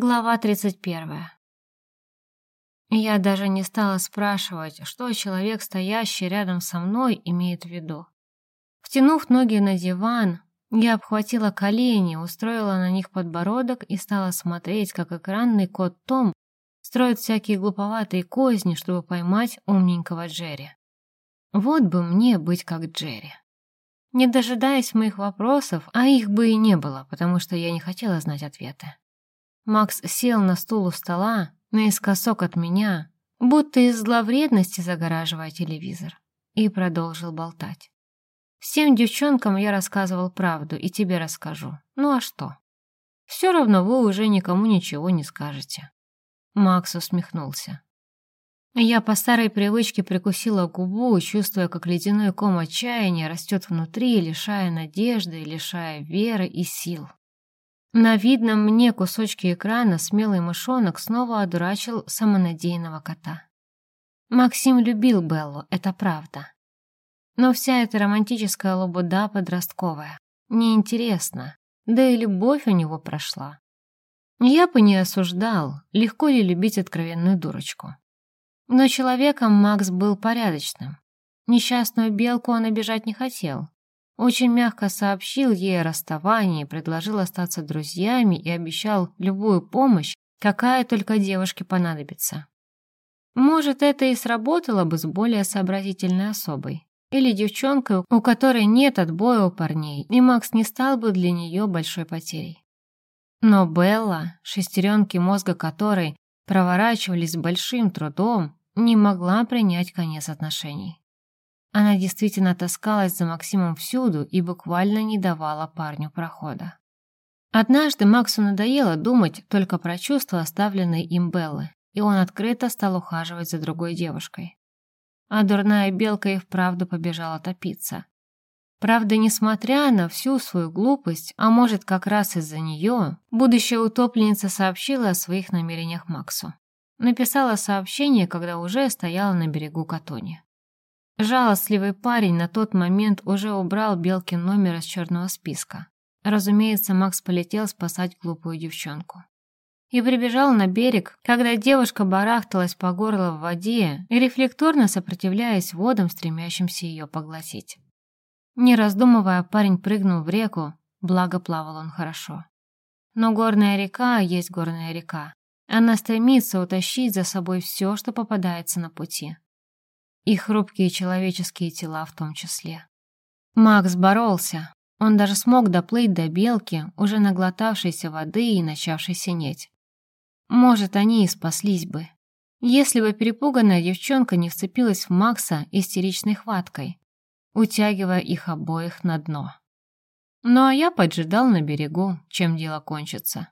Глава 31. Я даже не стала спрашивать, что человек, стоящий рядом со мной, имеет в виду. Втянув ноги на диван, я обхватила колени, устроила на них подбородок и стала смотреть, как экранный кот Том строит всякие глуповатые козни, чтобы поймать умненького Джерри. Вот бы мне быть как Джерри. Не дожидаясь моих вопросов, а их бы и не было, потому что я не хотела знать ответы. Макс сел на стул у стола, наискосок от меня, будто из зловредности загораживая телевизор, и продолжил болтать. «Всем девчонкам я рассказывал правду, и тебе расскажу. Ну а что? Все равно вы уже никому ничего не скажете». Макс усмехнулся. Я по старой привычке прикусила губу, чувствуя, как ледяной ком отчаяния растет внутри, лишая надежды, лишая веры и сил. На видном мне кусочке экрана смелый мышонок снова одурачил самонадеянного кота. Максим любил Беллу, это правда. Но вся эта романтическая лобуда подростковая. Неинтересно, да и любовь у него прошла. Я бы не осуждал, легко ли любить откровенную дурочку. Но человеком Макс был порядочным. Несчастную белку он обижать не хотел, очень мягко сообщил ей о расставании, предложил остаться друзьями и обещал любую помощь, какая только девушке понадобится. Может, это и сработало бы с более сообразительной особой. Или девчонкой, у которой нет отбоя у парней, и Макс не стал бы для нее большой потерей. Но Белла, шестеренки мозга которой проворачивались с большим трудом, не могла принять конец отношений. Она действительно таскалась за Максимом всюду и буквально не давала парню прохода. Однажды Максу надоело думать только про чувства, оставленные им Беллы, и он открыто стал ухаживать за другой девушкой. А дурная белка и вправду побежала топиться. Правда, несмотря на всю свою глупость, а может как раз из-за нее, будущая утопленница сообщила о своих намерениях Максу. Написала сообщение, когда уже стояла на берегу Катони. Жалостливый парень на тот момент уже убрал Белкин номер из черного списка. Разумеется, Макс полетел спасать глупую девчонку. И прибежал на берег, когда девушка барахталась по горло в воде и рефлекторно сопротивляясь водам, стремящимся ее поглотить. Не раздумывая, парень прыгнул в реку, благо плавал он хорошо. Но горная река есть горная река. Она стремится утащить за собой все, что попадается на пути и хрупкие человеческие тела в том числе. Макс боролся. Он даже смог доплыть до белки, уже наглотавшейся воды и начавшей синеть. Может, они и спаслись бы, если бы перепуганная девчонка не вцепилась в Макса истеричной хваткой, утягивая их обоих на дно. Ну а я поджидал на берегу, чем дело кончится.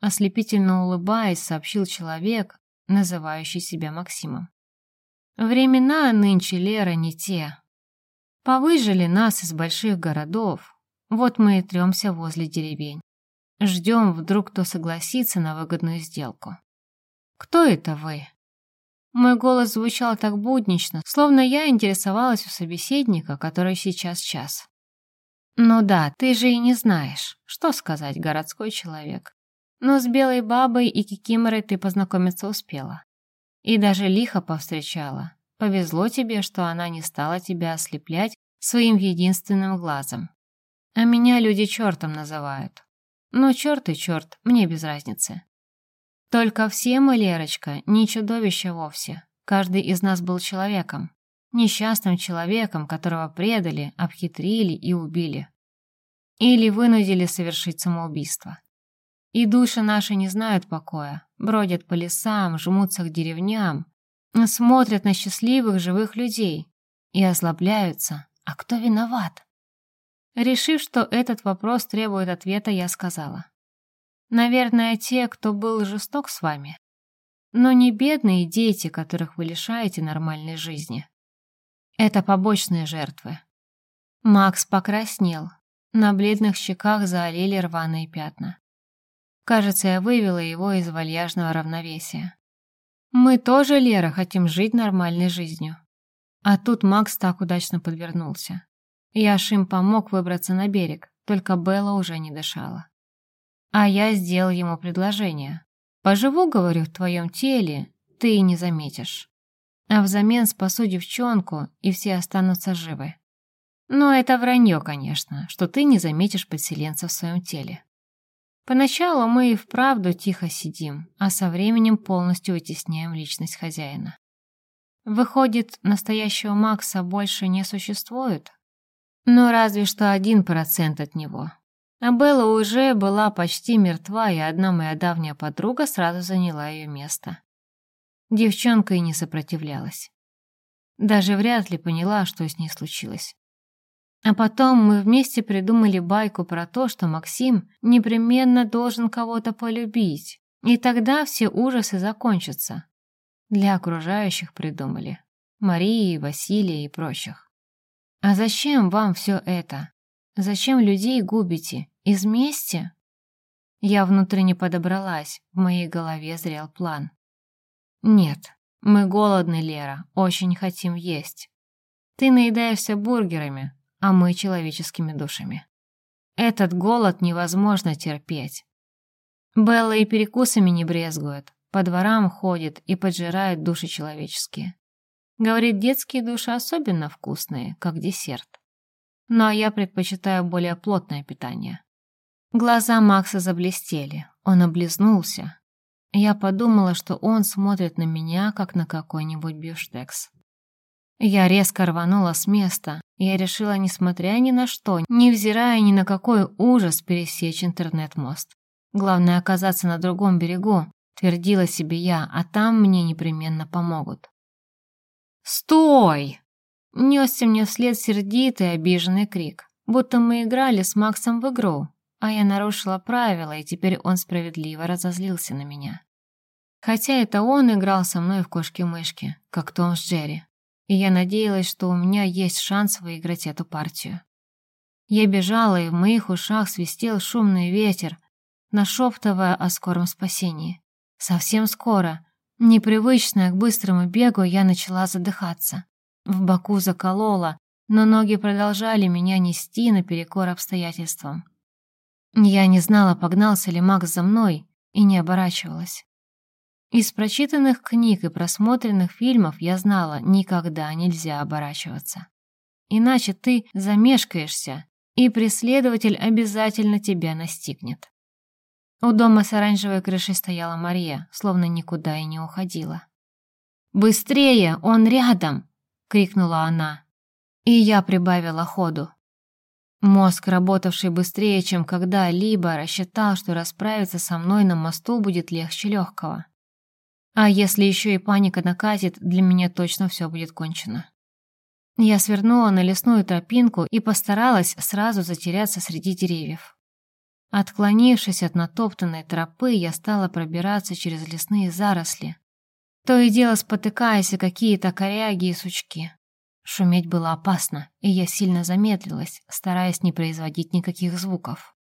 Ослепительно улыбаясь, сообщил человек, называющий себя Максимом. Времена нынче, Лера, не те. Повыжили нас из больших городов, вот мы и трёмся возле деревень. Ждем, вдруг кто согласится на выгодную сделку. Кто это вы? Мой голос звучал так буднично, словно я интересовалась у собеседника, который сейчас час. Ну да, ты же и не знаешь, что сказать, городской человек. Но с белой бабой и кикиморой ты познакомиться успела. И даже лихо повстречала. Повезло тебе, что она не стала тебя ослеплять своим единственным глазом. А меня люди чертом называют. Но черт и черт, мне без разницы. Только все мы, Лерочка, не чудовище вовсе. Каждый из нас был человеком. Несчастным человеком, которого предали, обхитрили и убили. Или вынудили совершить самоубийство. И души наши не знают покоя, бродят по лесам, жмутся к деревням, смотрят на счастливых живых людей и озлобляются. А кто виноват? Решив, что этот вопрос требует ответа, я сказала. Наверное, те, кто был жесток с вами. Но не бедные дети, которых вы лишаете нормальной жизни. Это побочные жертвы. Макс покраснел. На бледных щеках заолели рваные пятна. Кажется, я вывела его из вальяжного равновесия. Мы тоже, Лера, хотим жить нормальной жизнью. А тут Макс так удачно подвернулся. Яш им помог выбраться на берег, только Белла уже не дышала. А я сделал ему предложение. Поживу, говорю, в твоем теле, ты и не заметишь. А взамен спасу девчонку, и все останутся живы. Но это вранье, конечно, что ты не заметишь подселенца в своем теле. Поначалу мы и вправду тихо сидим, а со временем полностью вытесняем личность хозяина. Выходит, настоящего Макса больше не существует? Ну, разве что один процент от него. А Белла уже была почти мертва, и одна моя давняя подруга сразу заняла ее место. Девчонка и не сопротивлялась. Даже вряд ли поняла, что с ней случилось. А потом мы вместе придумали байку про то, что Максим непременно должен кого-то полюбить, и тогда все ужасы закончатся. Для окружающих придумали. Марии, Василия и прочих. А зачем вам все это? Зачем людей губите? Из мести? Я внутренне подобралась, в моей голове зрел план. Нет, мы голодны, Лера, очень хотим есть. Ты наедаешься бургерами, а мы человеческими душами. Этот голод невозможно терпеть. Белла и перекусами не брезгует, по дворам ходит и поджирает души человеческие. Говорит, детские души особенно вкусные, как десерт. Но я предпочитаю более плотное питание. Глаза Макса заблестели, он облизнулся. Я подумала, что он смотрит на меня, как на какой-нибудь бифштекс. Я резко рванула с места. Я решила, несмотря ни на что, невзирая ни на какой ужас, пересечь интернет-мост. Главное оказаться на другом берегу, твердила себе я, а там мне непременно помогут. «Стой!» Несся мне вслед сердитый обиженный крик, будто мы играли с Максом в игру, а я нарушила правила, и теперь он справедливо разозлился на меня. Хотя это он играл со мной в кошки-мышки, как Том с Джерри и я надеялась, что у меня есть шанс выиграть эту партию. Я бежала, и в моих ушах свистел шумный ветер, нашептывая о скором спасении. Совсем скоро, непривычная к быстрому бегу, я начала задыхаться. В боку заколола, но ноги продолжали меня нести наперекор обстоятельствам. Я не знала, погнался ли Макс за мной, и не оборачивалась. Из прочитанных книг и просмотренных фильмов я знала, никогда нельзя оборачиваться. Иначе ты замешкаешься, и преследователь обязательно тебя настигнет. У дома с оранжевой крышей стояла Мария, словно никуда и не уходила. «Быстрее! Он рядом!» — крикнула она. И я прибавила ходу. Мозг, работавший быстрее, чем когда-либо, рассчитал, что расправиться со мной на мосту будет легче легкого. А если еще и паника накатит, для меня точно все будет кончено. Я свернула на лесную тропинку и постаралась сразу затеряться среди деревьев. Отклонившись от натоптанной тропы, я стала пробираться через лесные заросли, то и дело спотыкаясь о какие-то коряги и сучки. Шуметь было опасно, и я сильно замедлилась, стараясь не производить никаких звуков.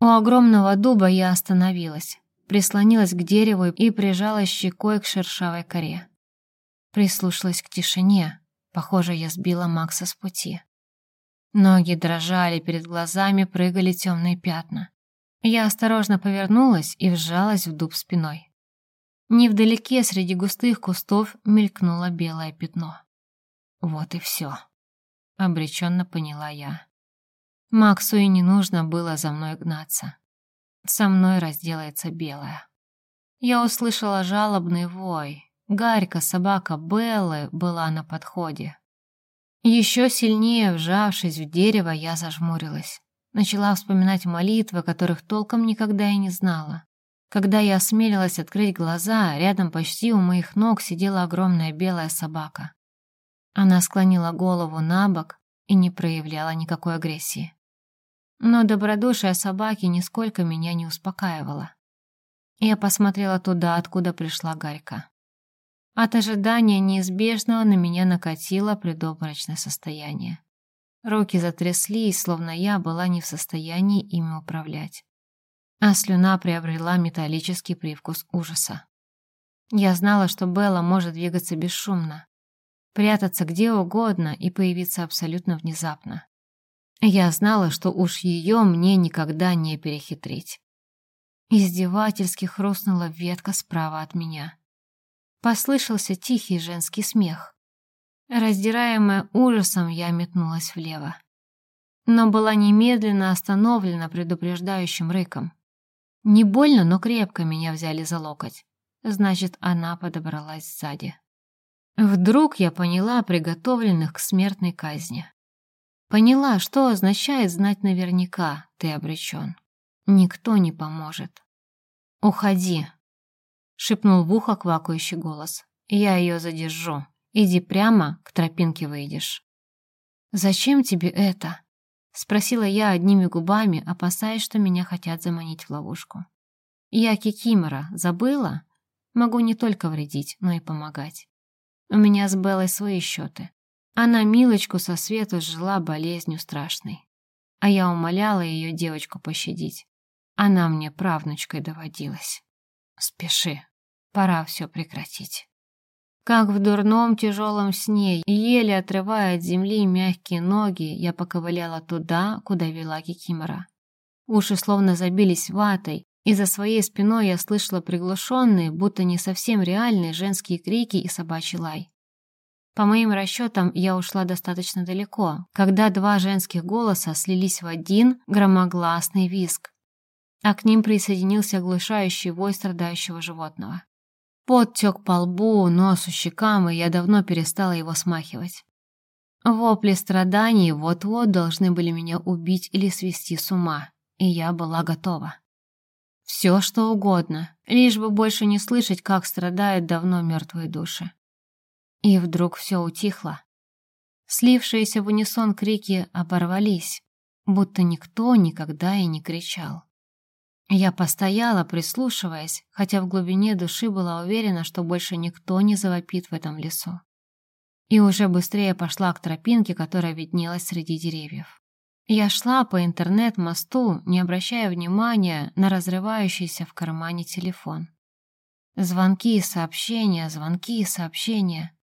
У огромного дуба я остановилась, прислонилась к дереву и прижалась щекой к шершавой коре. Прислушалась к тишине. Похоже, я сбила Макса с пути. Ноги дрожали, перед глазами прыгали темные пятна. Я осторожно повернулась и вжалась в дуб спиной. Невдалеке среди густых кустов мелькнуло белое пятно. Вот и все. Обреченно поняла я. Максу и не нужно было за мной гнаться со мной разделается белая. Я услышала жалобный вой. Гарька, собака Беллы, была на подходе. Еще сильнее вжавшись в дерево, я зажмурилась. Начала вспоминать молитвы, которых толком никогда и не знала. Когда я осмелилась открыть глаза, рядом почти у моих ног сидела огромная белая собака. Она склонила голову на бок и не проявляла никакой агрессии. Но добродушие собаки нисколько меня не успокаивало. Я посмотрела туда, откуда пришла Гарька. От ожидания неизбежного на меня накатило предобморочное состояние. Руки затряслись, словно я была не в состоянии ими управлять. А слюна приобрела металлический привкус ужаса. Я знала, что Белла может двигаться бесшумно, прятаться где угодно и появиться абсолютно внезапно. Я знала, что уж ее мне никогда не перехитрить. Издевательски хрустнула ветка справа от меня. Послышался тихий женский смех. Раздираемая ужасом, я метнулась влево. Но была немедленно остановлена предупреждающим рыком. Не больно, но крепко меня взяли за локоть. Значит, она подобралась сзади. Вдруг я поняла приготовленных к смертной казни. Поняла, что означает знать наверняка, ты обречен. Никто не поможет. «Уходи», — шепнул в ухо квакающий голос. «Я ее задержу. Иди прямо, к тропинке выйдешь». «Зачем тебе это?» — спросила я одними губами, опасаясь, что меня хотят заманить в ловушку. «Я Кикимора, забыла? Могу не только вредить, но и помогать. У меня с Беллой свои счеты. Она Милочку со свету жила болезнью страшной. А я умоляла ее девочку пощадить. Она мне правнучкой доводилась. Спеши, пора все прекратить. Как в дурном тяжелом сне, еле отрывая от земли мягкие ноги, я поковыляла туда, куда вела Кикимора. Уши словно забились ватой, и за своей спиной я слышала приглушенные, будто не совсем реальные женские крики и собачий лай. По моим расчетам, я ушла достаточно далеко, когда два женских голоса слились в один громогласный визг, а к ним присоединился оглушающий вой страдающего животного. Пот тек по лбу, носу, щекам, и я давно перестала его смахивать. Вопли страданий вот-вот должны были меня убить или свести с ума, и я была готова. Все, что угодно, лишь бы больше не слышать, как страдают давно мертвые души. И вдруг все утихло. Слившиеся в унисон крики оборвались, будто никто никогда и не кричал. Я постояла, прислушиваясь, хотя в глубине души была уверена, что больше никто не завопит в этом лесу. И уже быстрее пошла к тропинке, которая виднелась среди деревьев. Я шла по интернет-мосту, не обращая внимания на разрывающийся в кармане телефон. Звонки и сообщения, звонки и сообщения.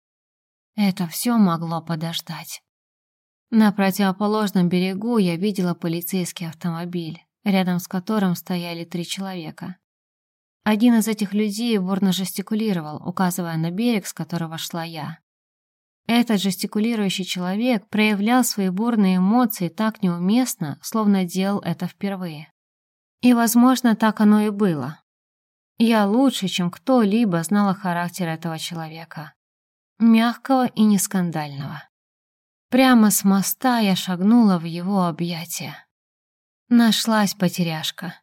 Это все могло подождать. На противоположном берегу я видела полицейский автомобиль рядом с которым стояли три человека. Один из этих людей бурно жестикулировал, указывая на берег, с которого шла я. Этот жестикулирующий человек проявлял свои бурные эмоции так неуместно, словно делал это впервые. И, возможно, так оно и было. Я лучше, чем кто-либо знала характер этого человека. Мягкого и нескандального. Прямо с моста я шагнула в его объятия. Нашлась потеряшка.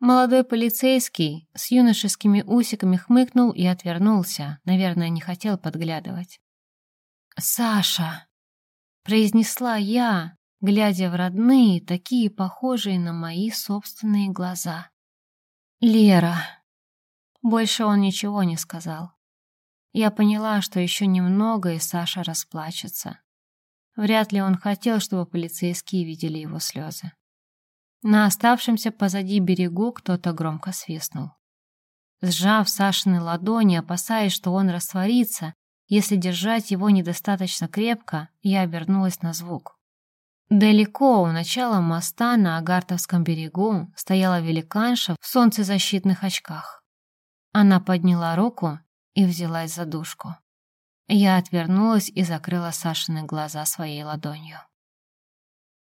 Молодой полицейский с юношескими усиками хмыкнул и отвернулся, наверное, не хотел подглядывать. «Саша!» — произнесла я, глядя в родные, такие похожие на мои собственные глаза. «Лера!» Больше он ничего не сказал. Я поняла, что еще немного, и Саша расплачется. Вряд ли он хотел, чтобы полицейские видели его слезы. На оставшемся позади берегу кто-то громко свистнул. Сжав Сашины ладони, опасаясь, что он растворится, если держать его недостаточно крепко, я обернулась на звук. Далеко у начала моста на Агартовском берегу стояла великанша в солнцезащитных очках. Она подняла руку и взялась за дужку. Я отвернулась и закрыла Сашины глаза своей ладонью.